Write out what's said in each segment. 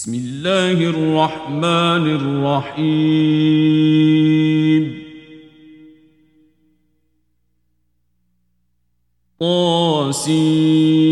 بسم الله الرحمن الرحيم قاسين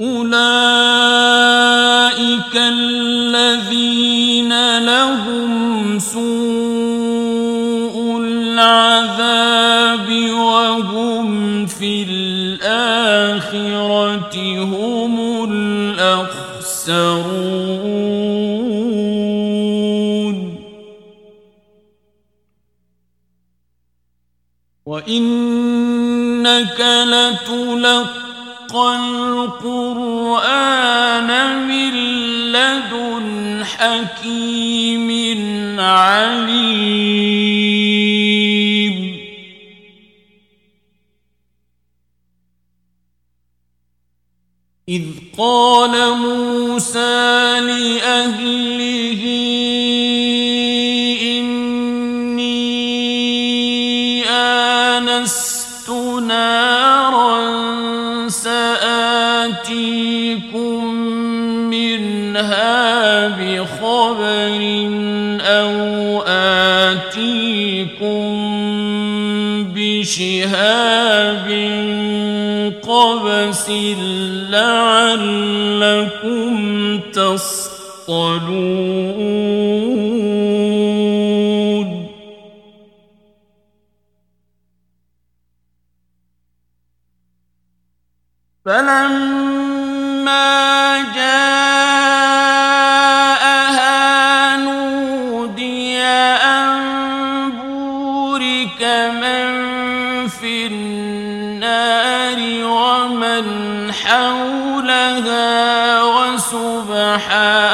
اولئك القرآن من لدن حكيم عليم. إذ قال موسى لأهل شهاب قبس لعلكم تصطلون. فلما الْأَرْحَامِ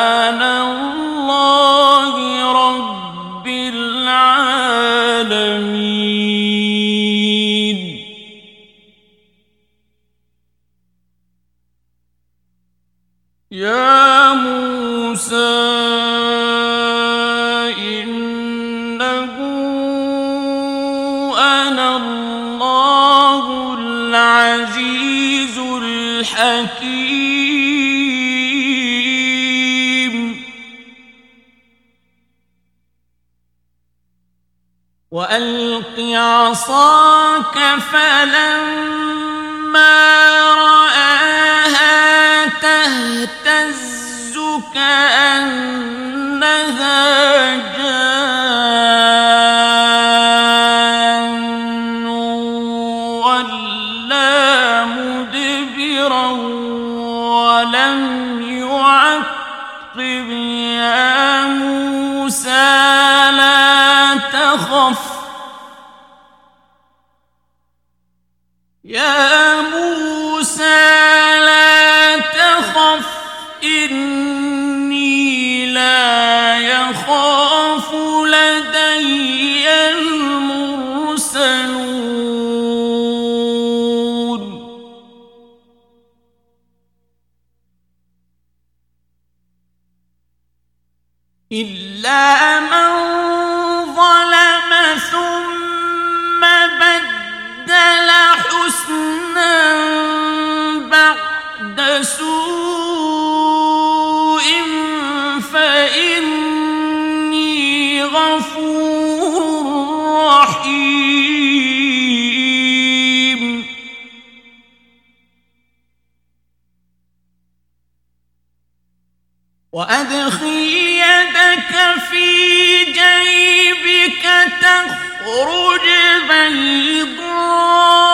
إلا من ظلم ثم بدل حسنا بعد سوء فإني غفور رحيم وأدخل تخرج بيضاء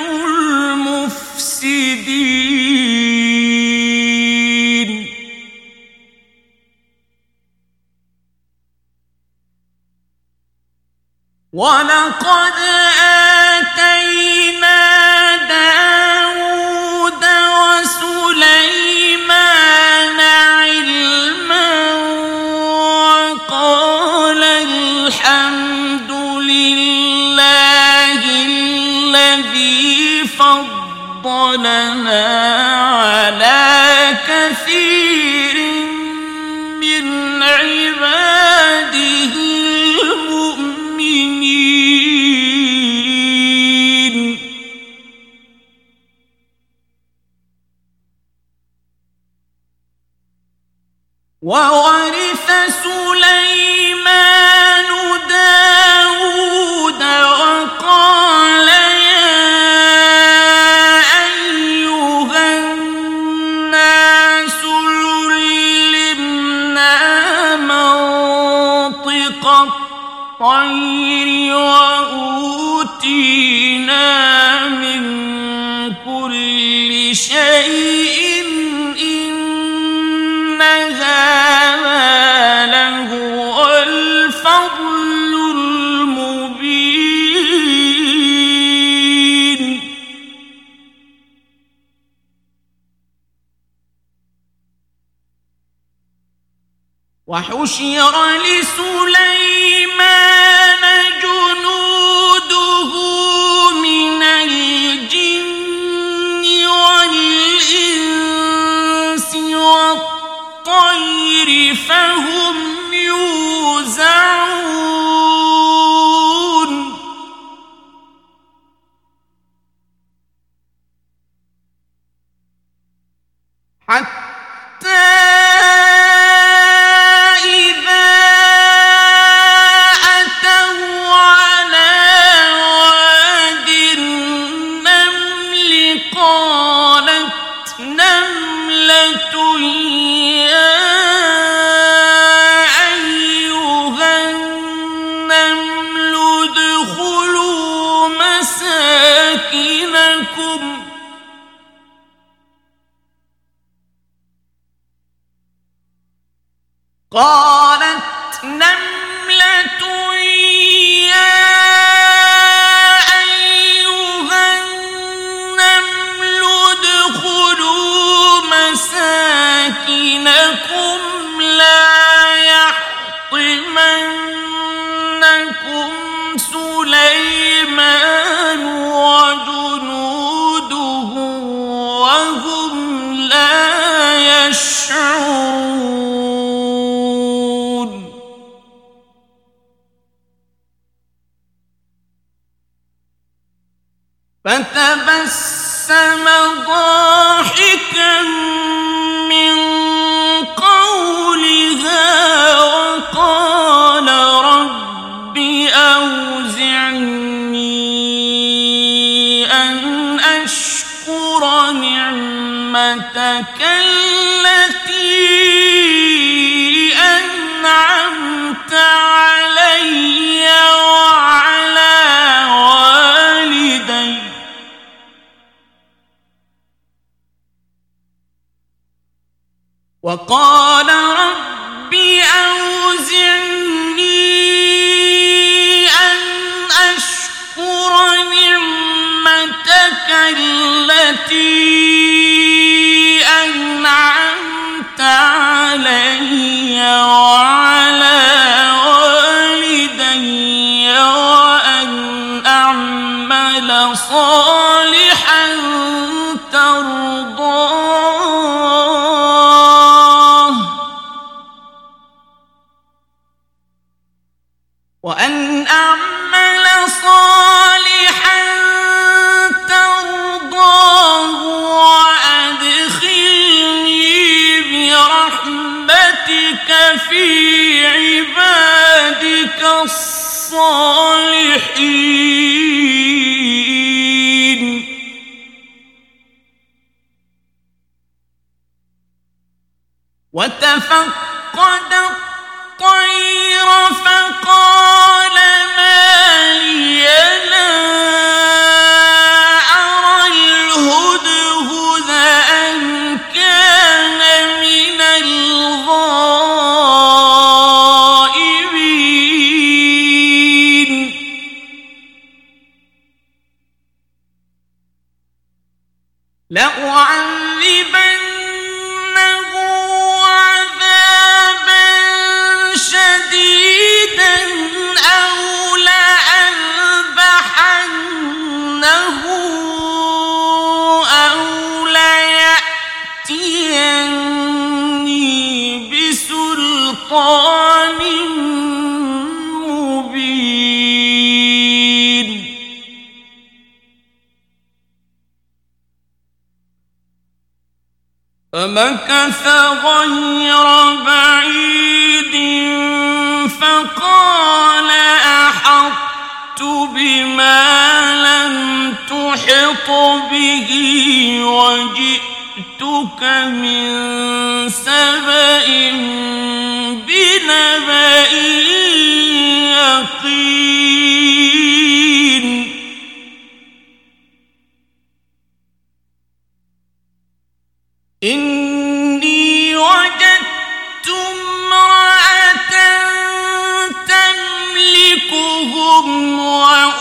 ولقد آتينا داود وسليمان علما وقال الحمد لله الذي فضلنا الطير وأوتينا من كل شيء وحشر لسليم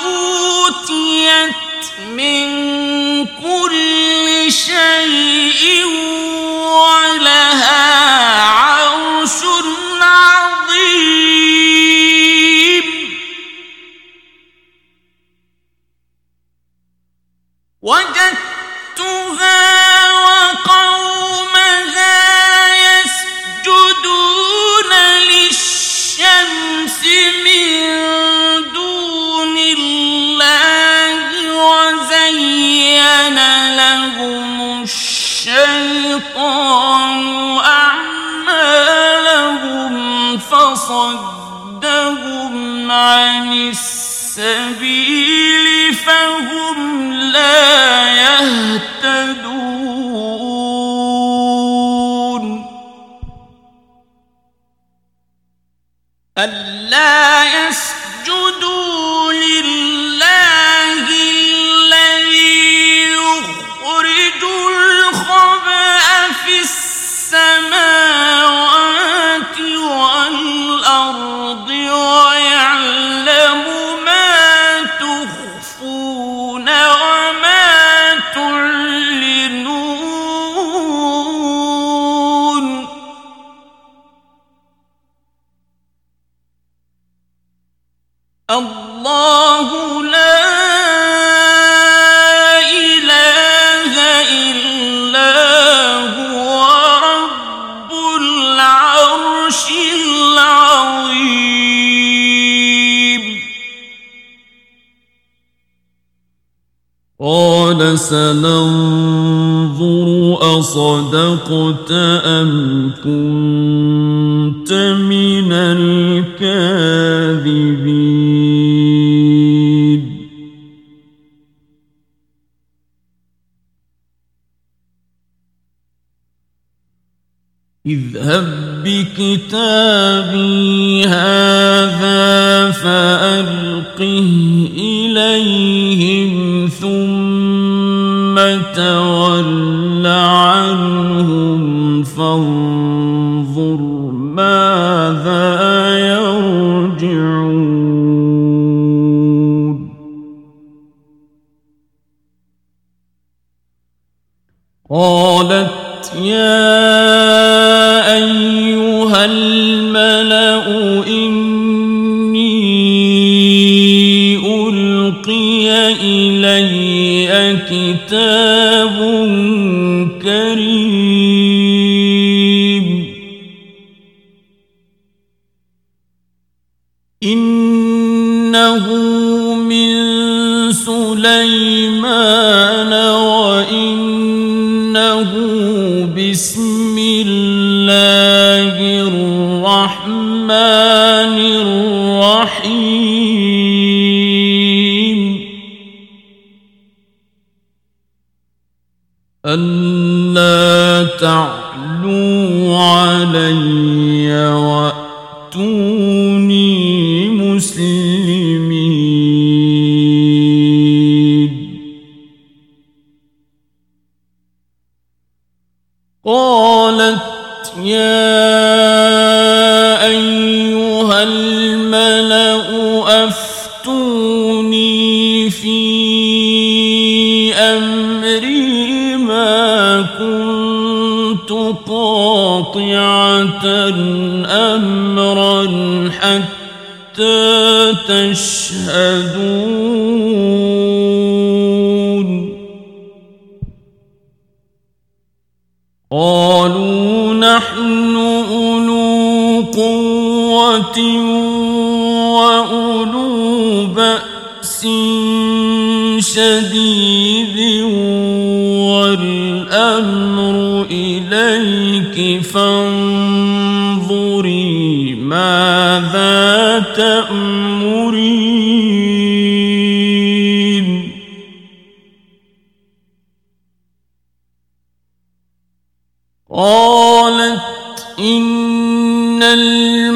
أوتيت من الشيطان أعمالهم فصدهم عن السبيل فهم لا يهتدون. ألا يسجدوا لله السماء صدقت أم كنت من الكاذبين؟ اذهب بكتابي هذا فألقه إليهم ثم تولى عنهم فانظر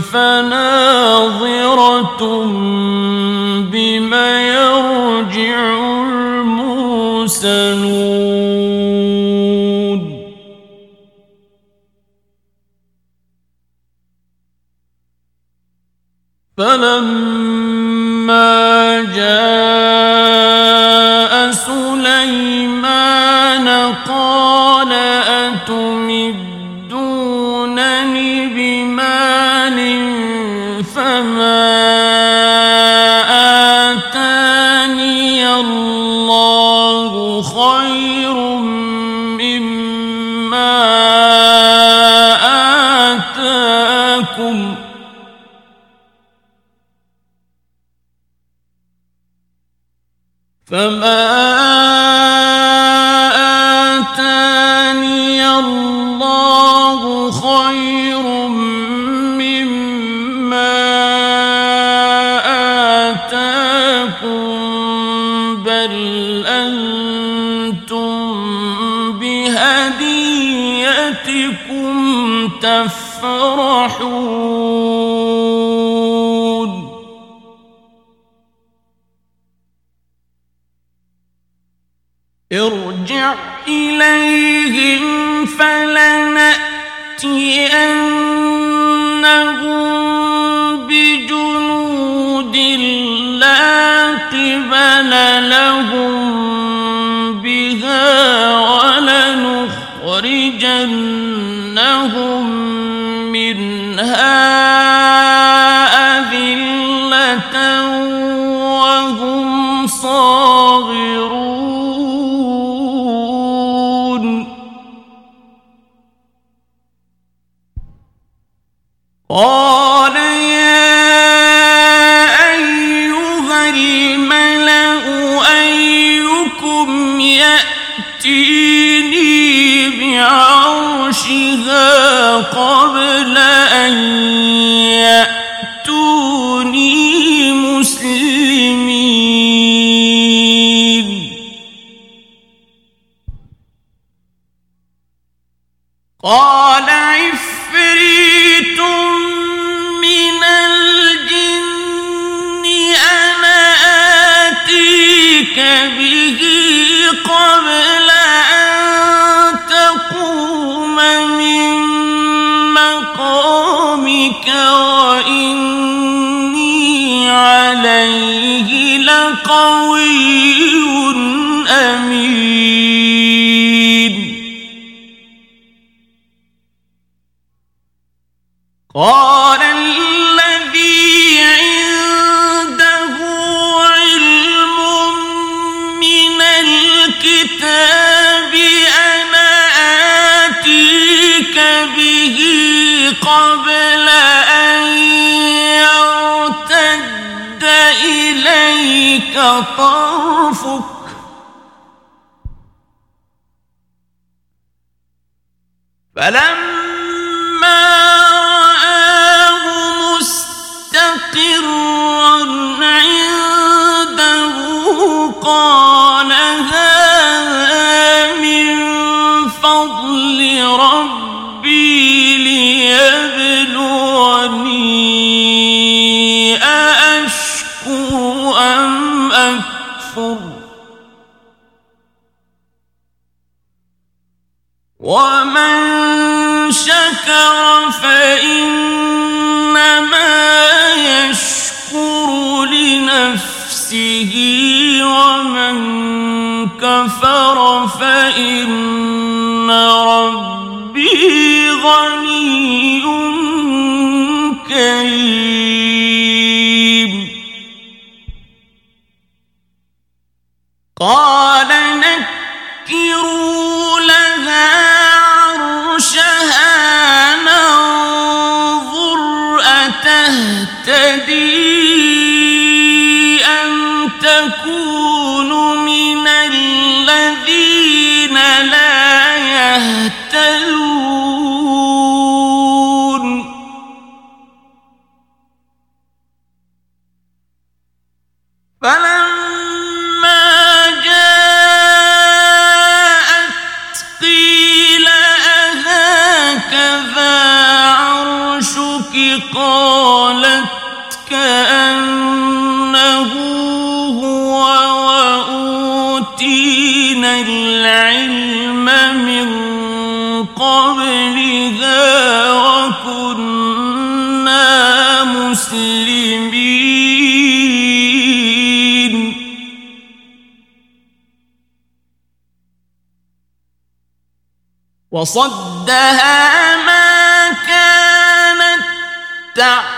فناظرة بما يرجع الموسنون فلما عليهم فلنأتينهم بجنود لا قبل لهم بها ولنخرجن قال يا أيها الملأ أيكم يأتيني بعرشها قبل أن طرفك فلما ومن شكر فإنما يشكر لنفسه ومن كفر فإن ربي غني كريم وصدها ما كانت تعبد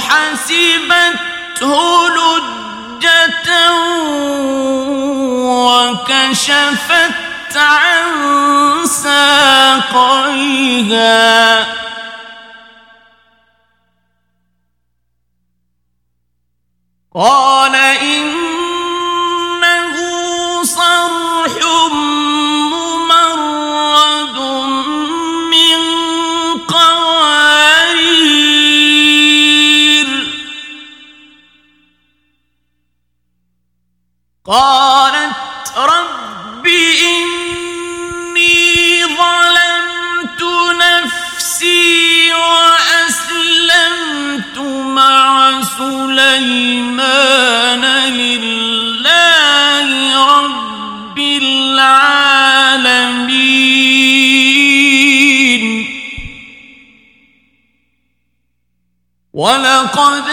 حسبته لجة وكشفت عن ساقيها. قال إن قالت رب إني ظلمت نفسي وأسلمت مع سليمان لله رب العالمين. ولقد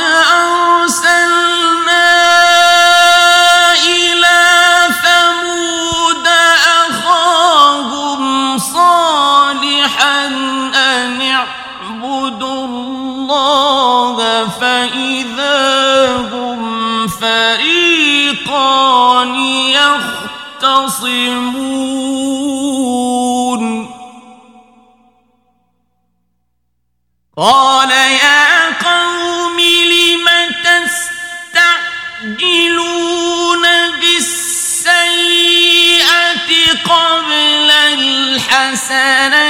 يختصمون قال يا قوم لم تستعجلون بالسيئة قبل الحسنة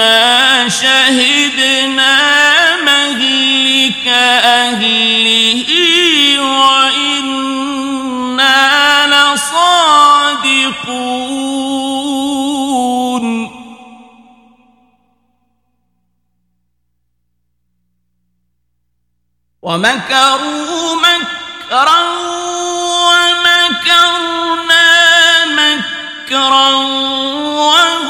ما شهدنا مهلك أهله وإنا لصادقون ومكروا مكرا ومكرنا مكرا وهو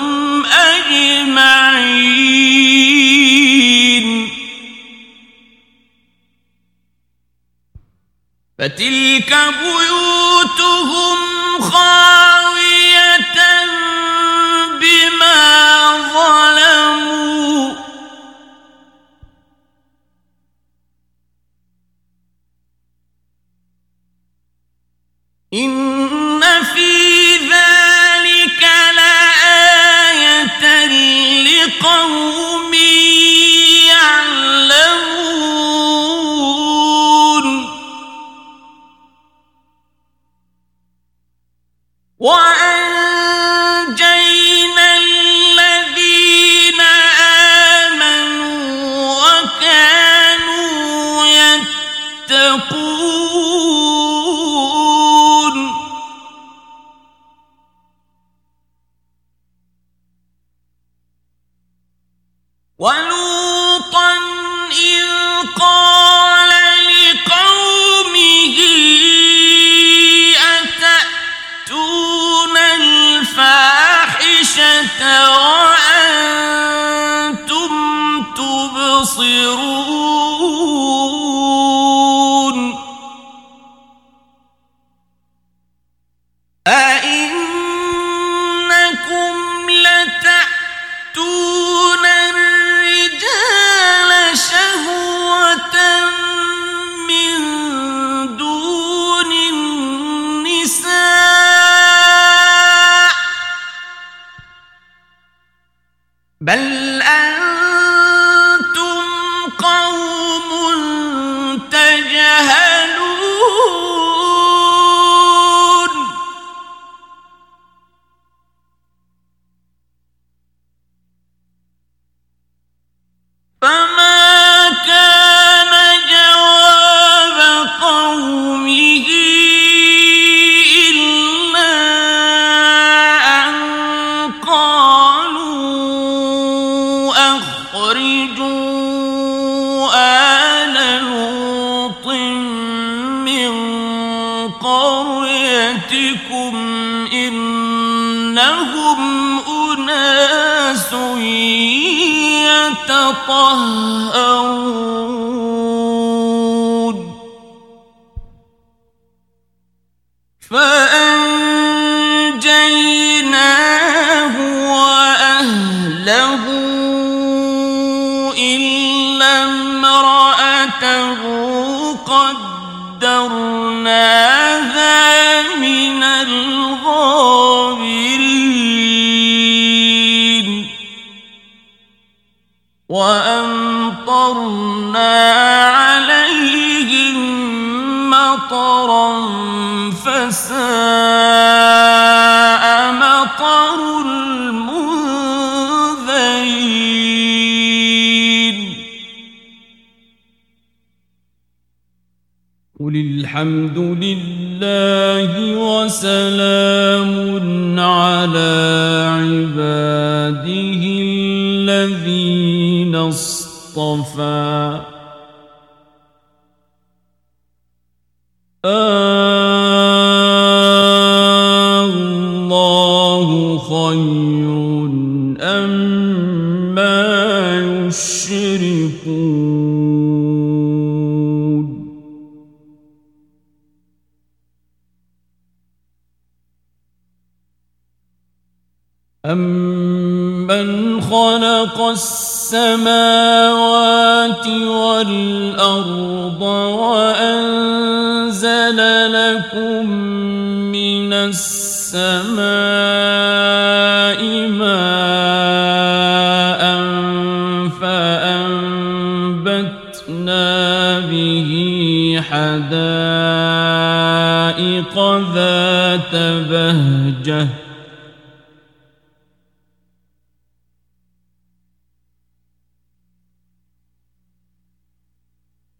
فتلك بيوتهم خاوية بما ظلموا. إن في ذلك لآية لقوم قريتكم إنهم أناس يتطهرون. فأنجيناه وأهله وأمطرنا عليهم مطرا فساء مطر المنذرين. قل الحمد لله وسلام على عباده اصطفى الله خير أما يشركون أمن خلق السماء السماوات والأرض وأنزل لكم من السماء ماء فأنبتنا به حدائق ذات بهجه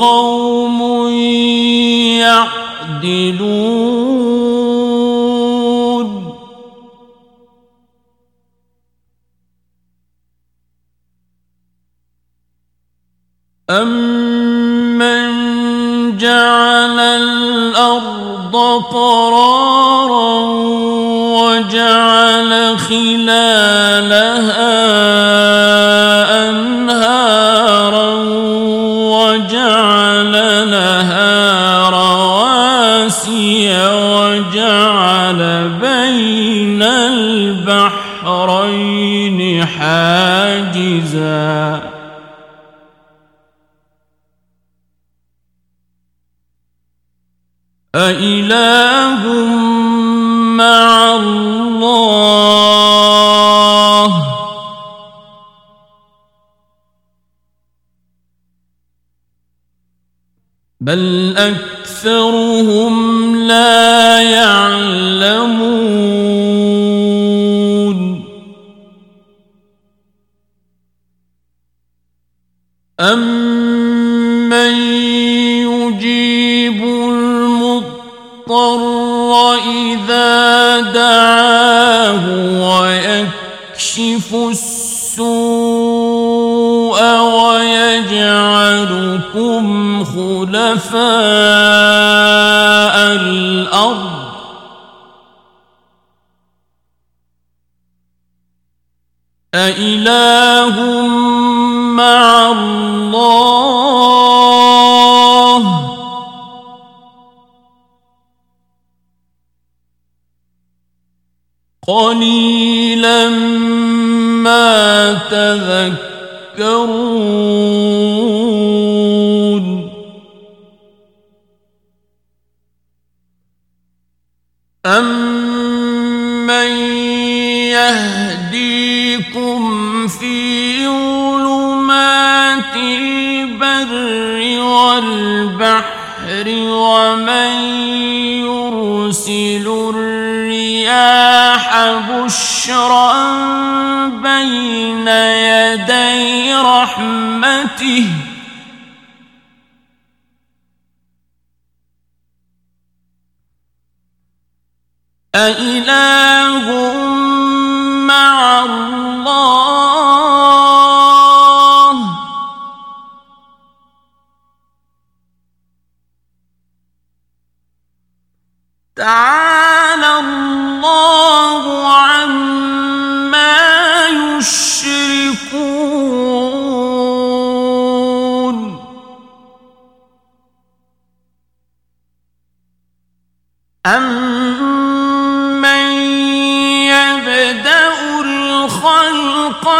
قوم يعدلون. وجعل لها رواسي وجعل بين البحرين حاجزاً. أإله مع الله بل أكثرهم لا يعلمون. أمن يجيب المضطر إذا دعاه ويكشف السوء خلفاء الأرض. أإله مع الله. قليلا ما تذكرون. أمن يهديكم في ظلمات البر والبحر البحر ومن يرسل الرياح بشرا بين يدي رحمته مع الله تعالى الله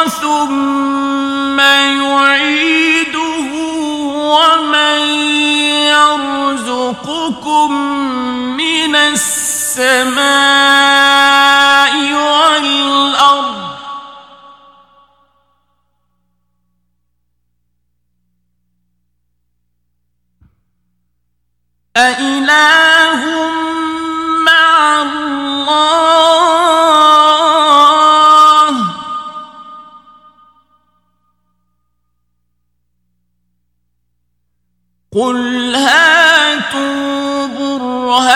ثم يعيده ومن يرزقكم من السماء والأرض أإله مع الله قل هاتوا برهانكم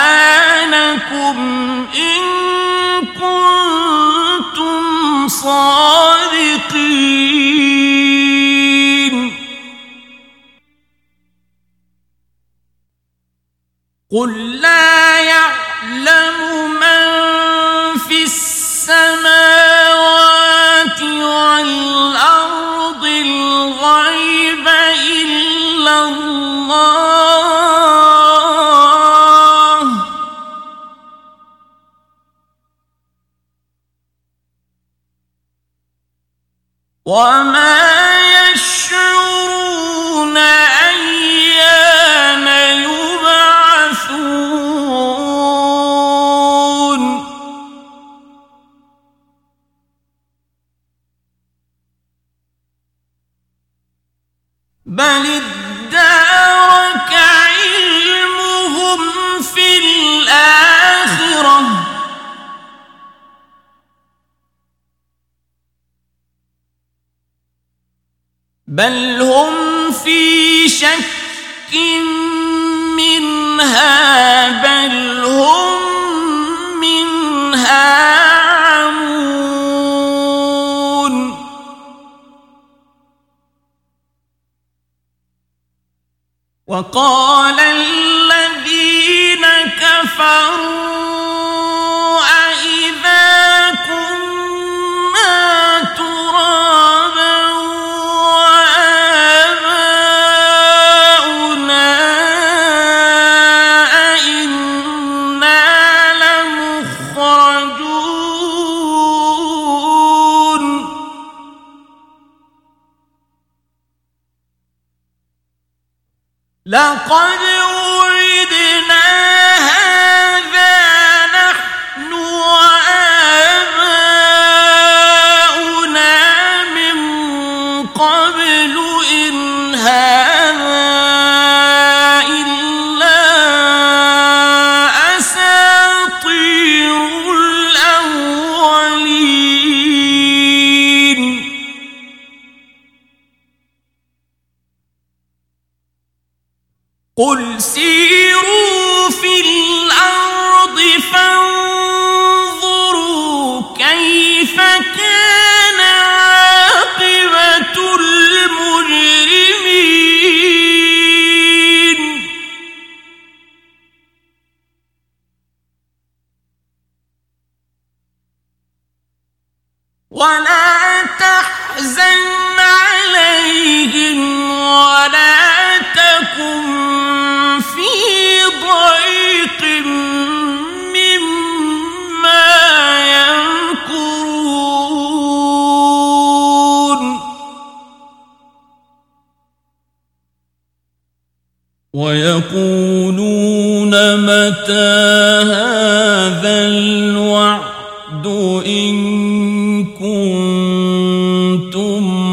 إن كنتم صادقين قل لا يعلم وما لقد وعدنا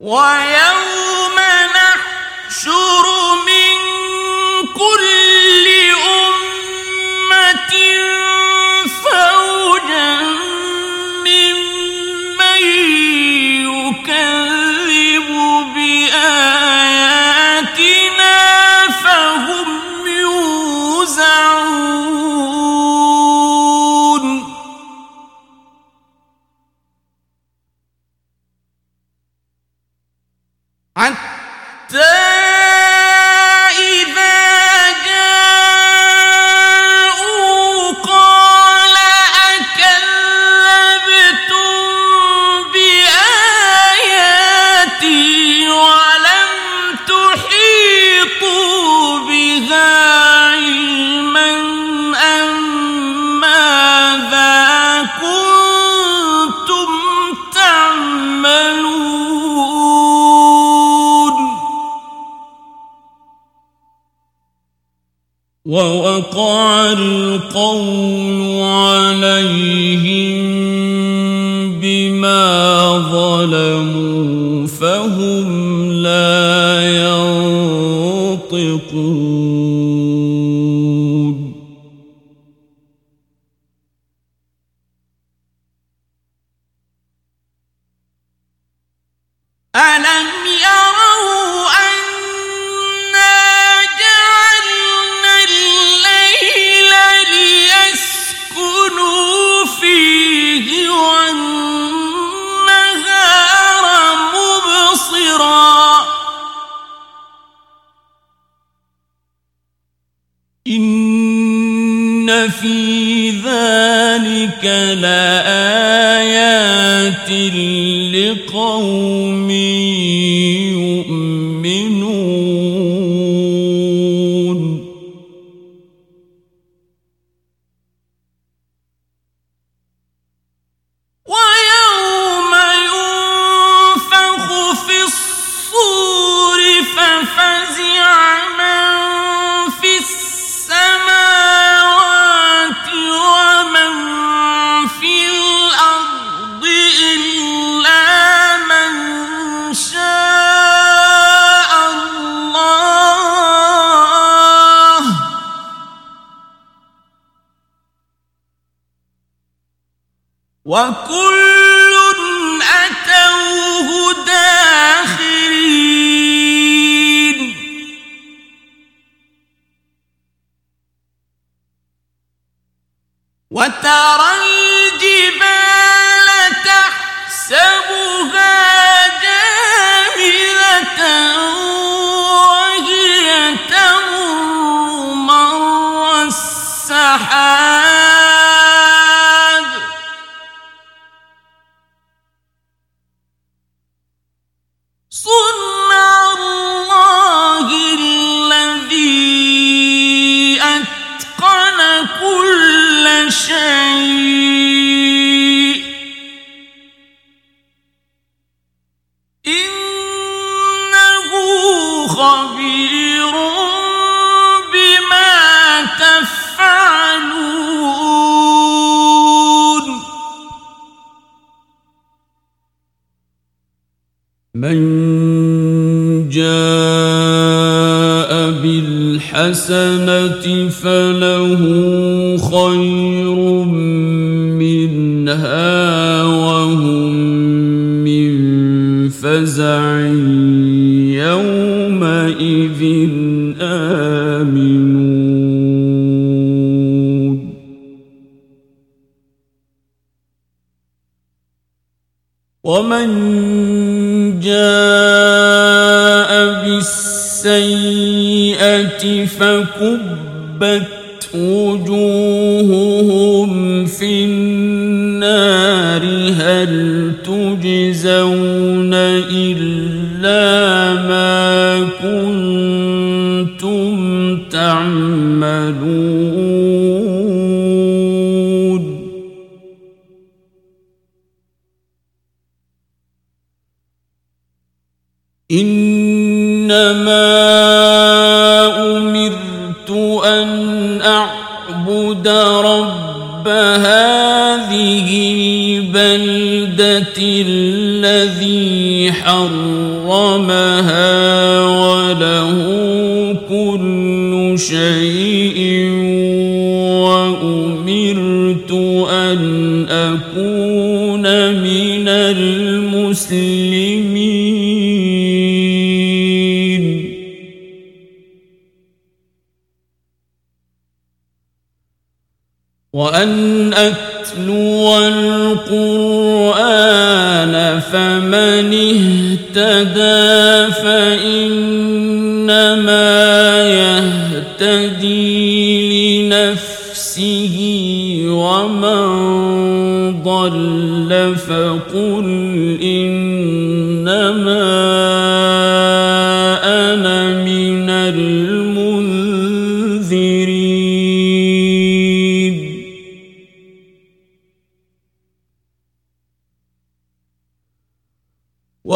وَيَوْمَ نَحْشُرُ مِنْ ووقع القول عليه مبصرا ان في ذلك لآيات لقوم من جاء بالحسنة فله خير منها وهم من فزع يومئذ آمنون. ومن فكبت وجوههم في النار هل تجزون إلا ما كنتم تعملون إنما رب هذه البلدة الذي حرمها وله كل شيء وأن أتلو القرآن فمن اهتدى فإنما يهتدي لنفسه ومن ضل فقل إنما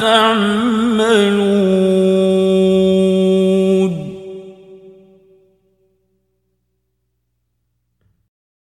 تعملون